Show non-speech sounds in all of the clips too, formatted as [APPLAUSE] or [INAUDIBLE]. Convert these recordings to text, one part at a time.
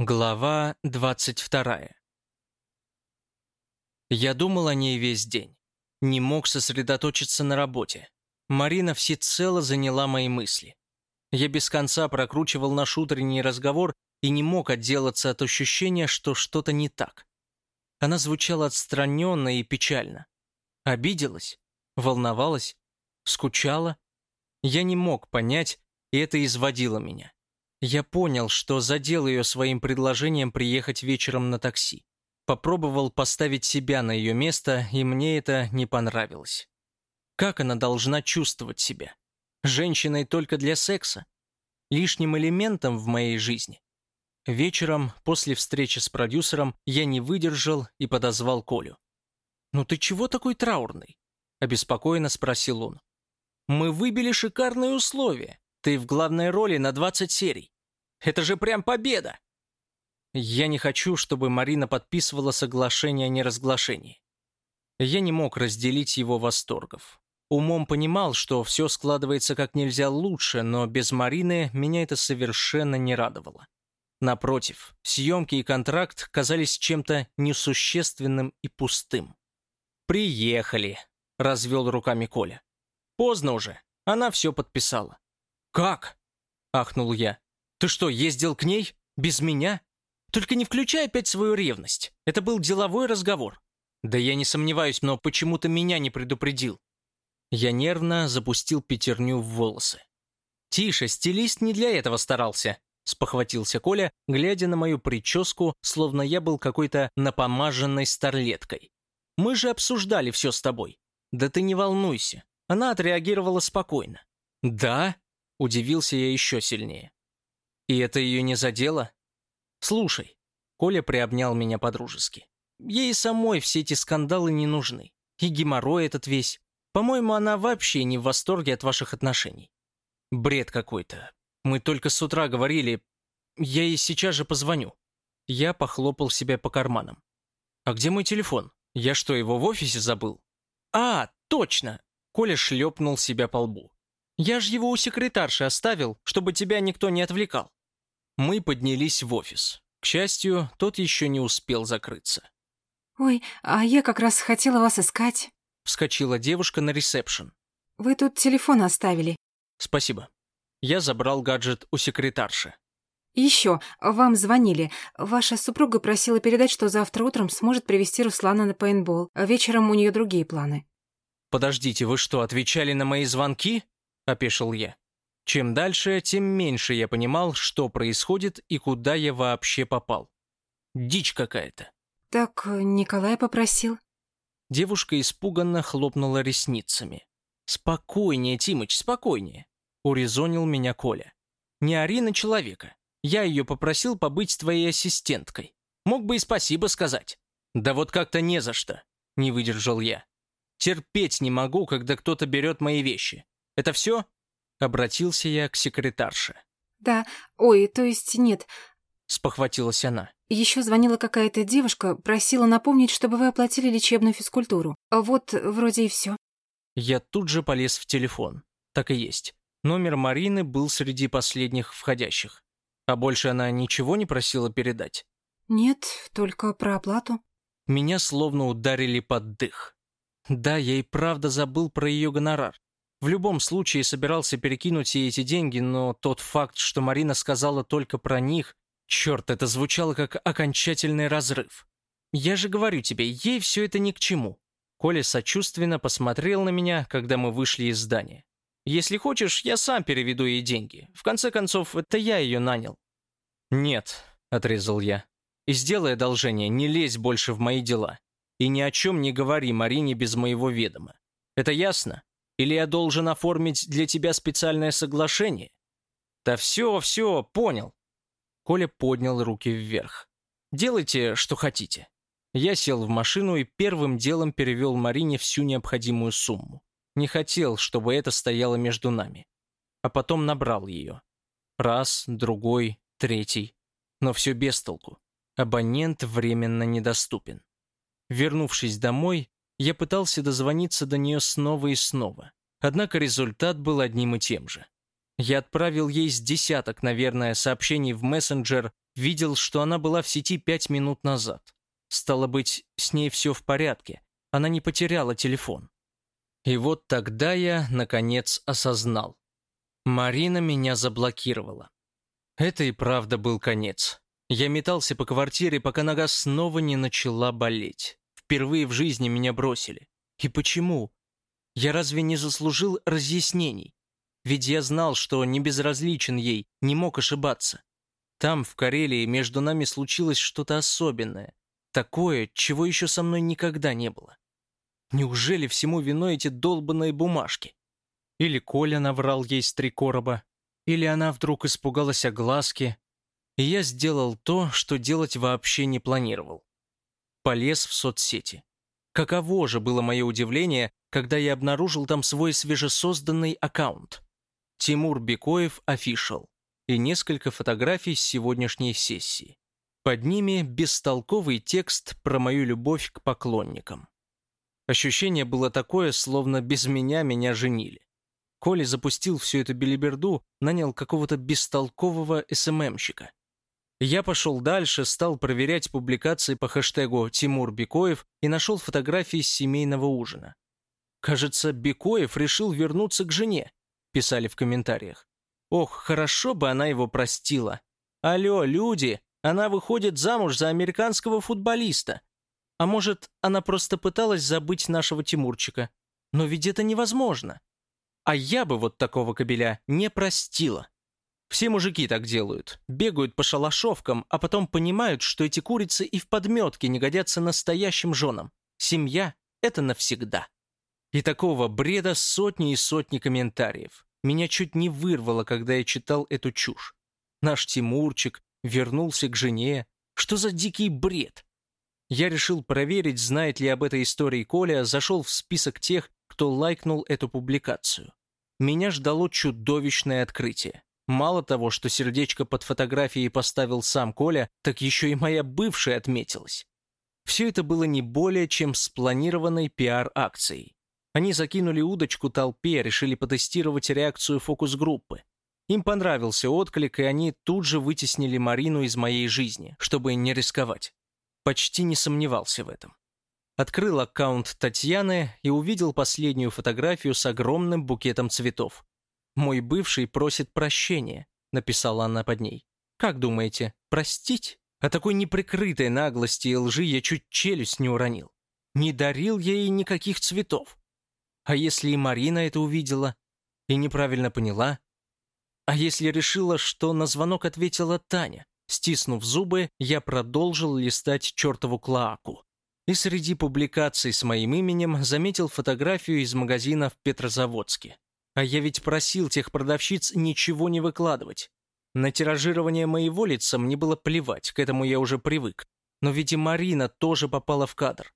Глава 22 Я думал о ней весь день. Не мог сосредоточиться на работе. Марина всецело заняла мои мысли. Я без конца прокручивал наш утренний разговор и не мог отделаться от ощущения, что что-то не так. Она звучала отстраненно и печально. Обиделась? Волновалась? Скучала? Я не мог понять, и это изводило меня. Я понял, что задел ее своим предложением приехать вечером на такси. Попробовал поставить себя на ее место, и мне это не понравилось. Как она должна чувствовать себя? Женщиной только для секса? Лишним элементом в моей жизни? Вечером, после встречи с продюсером, я не выдержал и подозвал Колю. «Ну ты чего такой траурный?» – обеспокоенно спросил он. «Мы выбили шикарные условия. Ты в главной роли на 20 серий. Это же прям победа!» Я не хочу, чтобы Марина подписывала соглашение о неразглашении. Я не мог разделить его восторгов. Умом понимал, что все складывается как нельзя лучше, но без Марины меня это совершенно не радовало. Напротив, съемки и контракт казались чем-то несущественным и пустым. «Приехали», — развел руками Коля. «Поздно уже, она все подписала». «Как?» — ахнул я. «Ты что, ездил к ней? Без меня? Только не включай опять свою ревность. Это был деловой разговор». «Да я не сомневаюсь, но почему ты меня не предупредил?» Я нервно запустил пятерню в волосы. «Тише, стилист не для этого старался», — спохватился Коля, глядя на мою прическу, словно я был какой-то напомаженной старлеткой. «Мы же обсуждали все с тобой». «Да ты не волнуйся». Она отреагировала спокойно. «Да?» — удивился я еще сильнее. И это ее не задело? Слушай, Коля приобнял меня по-дружески. Ей самой все эти скандалы не нужны. И геморрой этот весь. По-моему, она вообще не в восторге от ваших отношений. Бред какой-то. Мы только с утра говорили. Я ей сейчас же позвоню. Я похлопал себя по карманам. А где мой телефон? Я что, его в офисе забыл? А, точно! Коля шлепнул себя по лбу. Я же его у секретарши оставил, чтобы тебя никто не отвлекал. Мы поднялись в офис. К счастью, тот еще не успел закрыться. «Ой, а я как раз хотела вас искать». Вскочила девушка на ресепшн. «Вы тут телефон оставили». «Спасибо». Я забрал гаджет у секретарши. «Еще, вам звонили. Ваша супруга просила передать, что завтра утром сможет привести Руслана на пейнтбол. А вечером у нее другие планы». «Подождите, вы что, отвечали на мои звонки?» – опешил я. Чем дальше, тем меньше я понимал, что происходит и куда я вообще попал. Дичь какая-то. «Так Николай попросил». Девушка испуганно хлопнула ресницами. «Спокойнее, Тимыч, спокойнее», — урезонил меня Коля. «Не ори на человека. Я ее попросил побыть твоей ассистенткой. Мог бы и спасибо сказать». «Да вот как-то не за что», — не выдержал я. «Терпеть не могу, когда кто-то берет мои вещи. Это все?» Обратился я к секретарше. «Да, ой, то есть нет». Спохватилась она. Еще звонила какая-то девушка, просила напомнить, чтобы вы оплатили лечебную физкультуру. А вот вроде и все. Я тут же полез в телефон. Так и есть. Номер Марины был среди последних входящих. А больше она ничего не просила передать? Нет, только про оплату. Меня словно ударили под дых. Да, я и правда забыл про ее гонорар. В любом случае собирался перекинуть ей эти деньги, но тот факт, что Марина сказала только про них, черт, это звучало как окончательный разрыв. Я же говорю тебе, ей все это ни к чему. Коля сочувственно посмотрел на меня, когда мы вышли из здания. «Если хочешь, я сам переведу ей деньги. В конце концов, это я ее нанял». «Нет», — отрезал я. «И сделай одолжение, не лезь больше в мои дела. И ни о чем не говори Марине без моего ведома. Это ясно?» Или я должен оформить для тебя специальное соглашение? Да все, все, понял. Коля поднял руки вверх. Делайте, что хотите. Я сел в машину и первым делом перевел Марине всю необходимую сумму. Не хотел, чтобы это стояло между нами. А потом набрал ее. Раз, другой, третий. Но все без толку. Абонент временно недоступен. Вернувшись домой, я пытался дозвониться до нее снова и снова. Однако результат был одним и тем же. Я отправил ей с десяток, наверное, сообщений в мессенджер, видел, что она была в сети пять минут назад. Стало быть, с ней все в порядке. Она не потеряла телефон. И вот тогда я, наконец, осознал. Марина меня заблокировала. Это и правда был конец. Я метался по квартире, пока нога снова не начала болеть. Впервые в жизни меня бросили. И почему? Я разве не заслужил разъяснений? Ведь я знал, что не безразличен ей, не мог ошибаться. Там, в Карелии, между нами случилось что-то особенное. Такое, чего еще со мной никогда не было. Неужели всему виной эти долбанные бумажки? Или Коля наврал ей с три короба, или она вдруг испугалась огласки, и я сделал то, что делать вообще не планировал. Полез в соцсети. Каково же было мое удивление, когда я обнаружил там свой свежесозданный аккаунт. Тимур Бекоев Official и несколько фотографий с сегодняшней сессии. Под ними бестолковый текст про мою любовь к поклонникам. Ощущение было такое, словно без меня меня женили. Коля запустил всю эту белиберду, нанял какого-то бестолкового СММщика. Я пошел дальше, стал проверять публикации по хэштегу «Тимур Бекоев» и нашел фотографии с семейного ужина. Кажется, Бекоев решил вернуться к жене, писали в комментариях. Ох, хорошо бы она его простила. Алло, люди, она выходит замуж за американского футболиста. А может, она просто пыталась забыть нашего Тимурчика. Но ведь это невозможно. А я бы вот такого кобеля не простила. Все мужики так делают. Бегают по шалашовкам, а потом понимают, что эти курицы и в подметке не годятся настоящим женам. Семья — это навсегда. И такого бреда сотни и сотни комментариев. Меня чуть не вырвало, когда я читал эту чушь. Наш Тимурчик вернулся к жене. Что за дикий бред? Я решил проверить, знает ли об этой истории Коля, зашел в список тех, кто лайкнул эту публикацию. Меня ждало чудовищное открытие. Мало того, что сердечко под фотографией поставил сам Коля, так еще и моя бывшая отметилась. Все это было не более чем спланированной пиар-акцией. Они закинули удочку толпе, решили потестировать реакцию фокус-группы. Им понравился отклик, и они тут же вытеснили Марину из моей жизни, чтобы не рисковать. Почти не сомневался в этом. Открыл аккаунт Татьяны и увидел последнюю фотографию с огромным букетом цветов. «Мой бывший просит прощения», — написала она под ней. «Как думаете, простить?» О такой неприкрытой наглости и лжи я чуть челюсть не уронил. Не дарил я ей никаких цветов. А если и Марина это увидела и неправильно поняла? А если решила, что на звонок ответила Таня? Стиснув зубы, я продолжил листать чертову клоаку и среди публикаций с моим именем заметил фотографию из магазина в Петрозаводске. А я ведь просил тех продавщиц ничего не выкладывать. На тиражирование моего лица мне было плевать, к этому я уже привык. Но ведь и Марина тоже попала в кадр.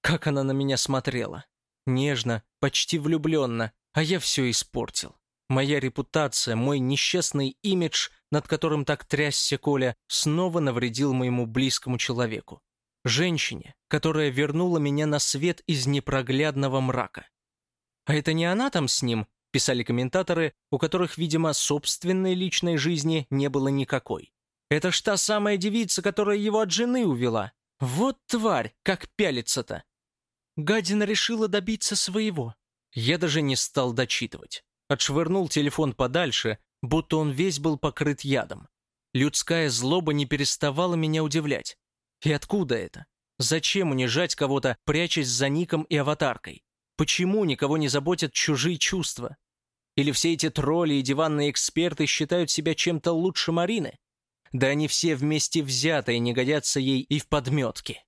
Как она на меня смотрела. Нежно, почти влюбленно, а я все испортил. Моя репутация, мой несчастный имидж, над которым так трясся Коля, снова навредил моему близкому человеку. Женщине, которая вернула меня на свет из непроглядного мрака. А это не она там с ним, писали комментаторы, у которых, видимо, собственной личной жизни не было никакой. Это ж та самая девица, которая его от жены увела. Вот тварь, как пялится-то. Гадина решила добиться своего. Я даже не стал дочитывать. Отшвырнул телефон подальше, будто он весь был покрыт ядом. Людская злоба не переставала меня удивлять. И откуда это? Зачем унижать кого-то, прячась за ником и аватаркой? Почему никого не заботят чужие чувства? Или все эти тролли и диванные эксперты считают себя чем-то лучше Марины? Да они все вместе взятые не годятся ей и в подметке.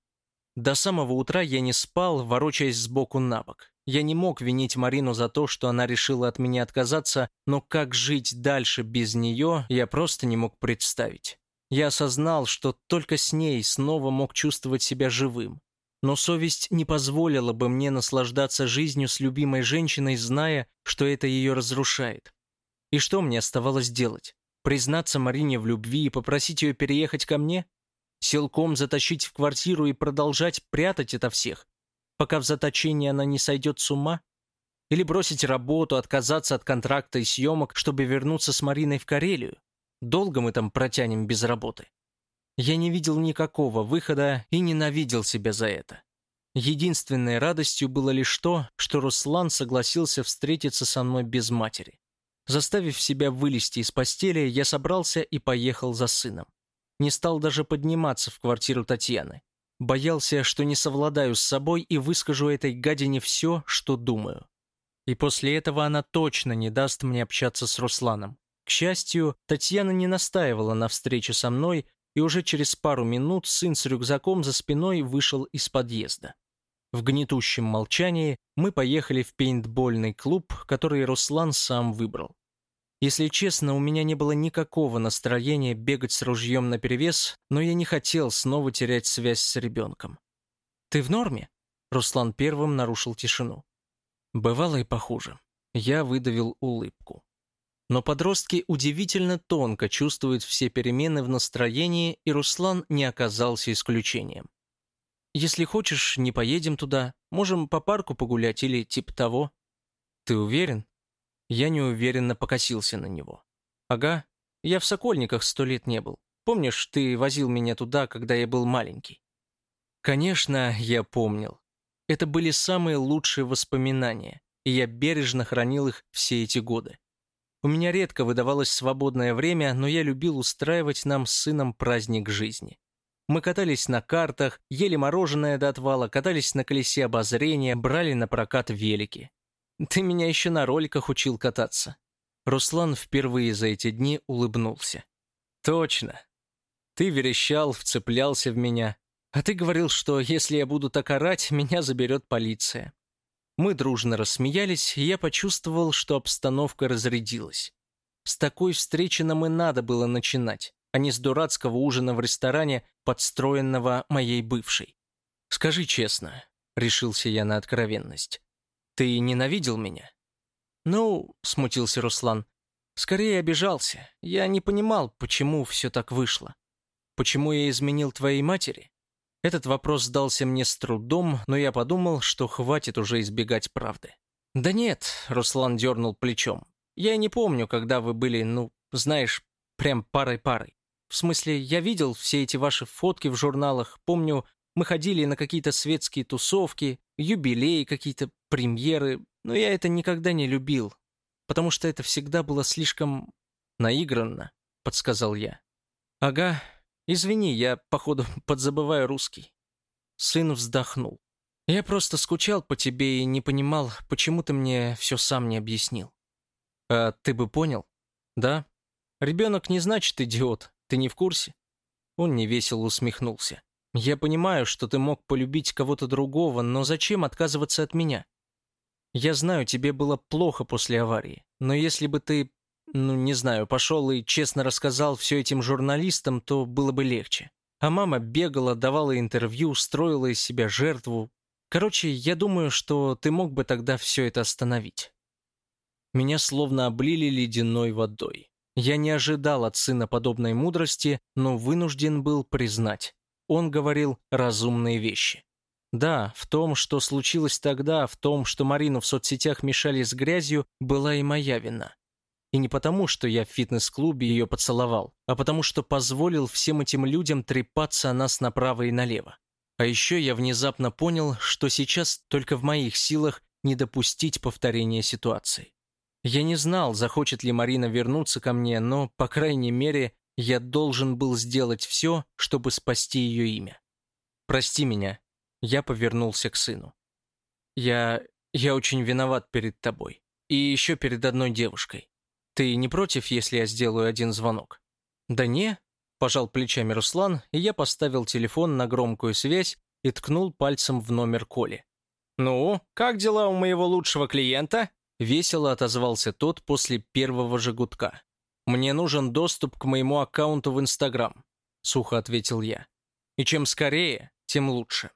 До самого утра я не спал, ворочаясь сбоку на бок. Я не мог винить Марину за то, что она решила от меня отказаться, но как жить дальше без нее, я просто не мог представить. Я осознал, что только с ней снова мог чувствовать себя живым. Но совесть не позволила бы мне наслаждаться жизнью с любимой женщиной, зная, что это ее разрушает. И что мне оставалось делать? Признаться Марине в любви и попросить ее переехать ко мне? Силком затащить в квартиру и продолжать прятать это всех, пока в заточении она не сойдет с ума? Или бросить работу, отказаться от контракта и съемок, чтобы вернуться с Мариной в Карелию? Долго мы там протянем без работы? Я не видел никакого выхода и ненавидел себя за это. Единственной радостью было лишь то, что Руслан согласился встретиться со мной без матери. Заставив себя вылезти из постели, я собрался и поехал за сыном. Не стал даже подниматься в квартиру Татьяны. Боялся, что не совладаю с собой и выскажу этой гадине все, что думаю. И после этого она точно не даст мне общаться с Русланом. К счастью, Татьяна не настаивала на встрече со мной, и уже через пару минут сын с рюкзаком за спиной вышел из подъезда. В гнетущем молчании мы поехали в пейнтбольный клуб, который Руслан сам выбрал. Если честно, у меня не было никакого настроения бегать с ружьем наперевес, но я не хотел снова терять связь с ребенком. «Ты в норме?» Руслан первым нарушил тишину. Бывало и похуже. Я выдавил улыбку. Но подростки удивительно тонко чувствуют все перемены в настроении, и Руслан не оказался исключением. Если хочешь, не поедем туда. Можем по парку погулять или типа того. Ты уверен? Я неуверенно покосился на него. Ага, я в Сокольниках сто лет не был. Помнишь, ты возил меня туда, когда я был маленький? Конечно, я помнил. Это были самые лучшие воспоминания, и я бережно хранил их все эти годы. У меня редко выдавалось свободное время, но я любил устраивать нам с сыном праздник жизни. Мы катались на картах, ели мороженое до отвала, катались на колесе обозрения, брали на прокат велики. Ты меня еще на роликах учил кататься. Руслан впервые за эти дни улыбнулся. Точно. Ты верещал, вцеплялся в меня. А ты говорил, что если я буду так орать, меня заберет полиция. Мы дружно рассмеялись, и я почувствовал, что обстановка разрядилась. С такой встречи нам и надо было начинать а не с дурацкого ужина в ресторане, подстроенного моей бывшей. «Скажи честно», — решился я на откровенность, — «ты ненавидел меня?» «Ну», — смутился Руслан, — «скорее обижался. Я не понимал, почему все так вышло. Почему я изменил твоей матери?» Этот вопрос сдался мне с трудом, но я подумал, что хватит уже избегать правды. «Да нет», — Руслан дернул плечом. «Я не помню, когда вы были, ну, знаешь, прям парой-парой. В смысле, я видел все эти ваши фотки в журналах. Помню, мы ходили на какие-то светские тусовки, юбилеи, какие-то премьеры, но я это никогда не любил, потому что это всегда было слишком наигранно, подсказал я. Ага, извини, я, походу, [LAUGHS] подзабываю русский. Сын вздохнул. Я просто скучал по тебе и не понимал, почему ты мне все сам не объяснил. А ты бы понял? Да? Ребенок не значит идиот, ты не в курсе?» Он невесело усмехнулся. «Я понимаю, что ты мог полюбить кого-то другого, но зачем отказываться от меня? Я знаю, тебе было плохо после аварии, но если бы ты, ну, не знаю, пошел и честно рассказал все этим журналистам, то было бы легче. А мама бегала, давала интервью, строила из себя жертву. Короче, я думаю, что ты мог бы тогда все это остановить». Меня словно облили ледяной водой. Я не ожидал от сына подобной мудрости, но вынужден был признать. Он говорил разумные вещи. Да, в том, что случилось тогда, в том, что Марину в соцсетях мешали с грязью, была и моя вина. И не потому, что я в фитнес-клубе ее поцеловал, а потому что позволил всем этим людям трепаться о нас направо и налево. А еще я внезапно понял, что сейчас только в моих силах не допустить повторения ситуации. Я не знал, захочет ли Марина вернуться ко мне, но, по крайней мере, я должен был сделать все, чтобы спасти ее имя. «Прости меня», — я повернулся к сыну. «Я... я очень виноват перед тобой. И еще перед одной девушкой. Ты не против, если я сделаю один звонок?» «Да не», — пожал плечами Руслан, и я поставил телефон на громкую связь и ткнул пальцем в номер Коли. «Ну, как дела у моего лучшего клиента?» Весело отозвался тот после первого же гудка. «Мне нужен доступ к моему аккаунту в Инстаграм», — сухо ответил я. «И чем скорее, тем лучше».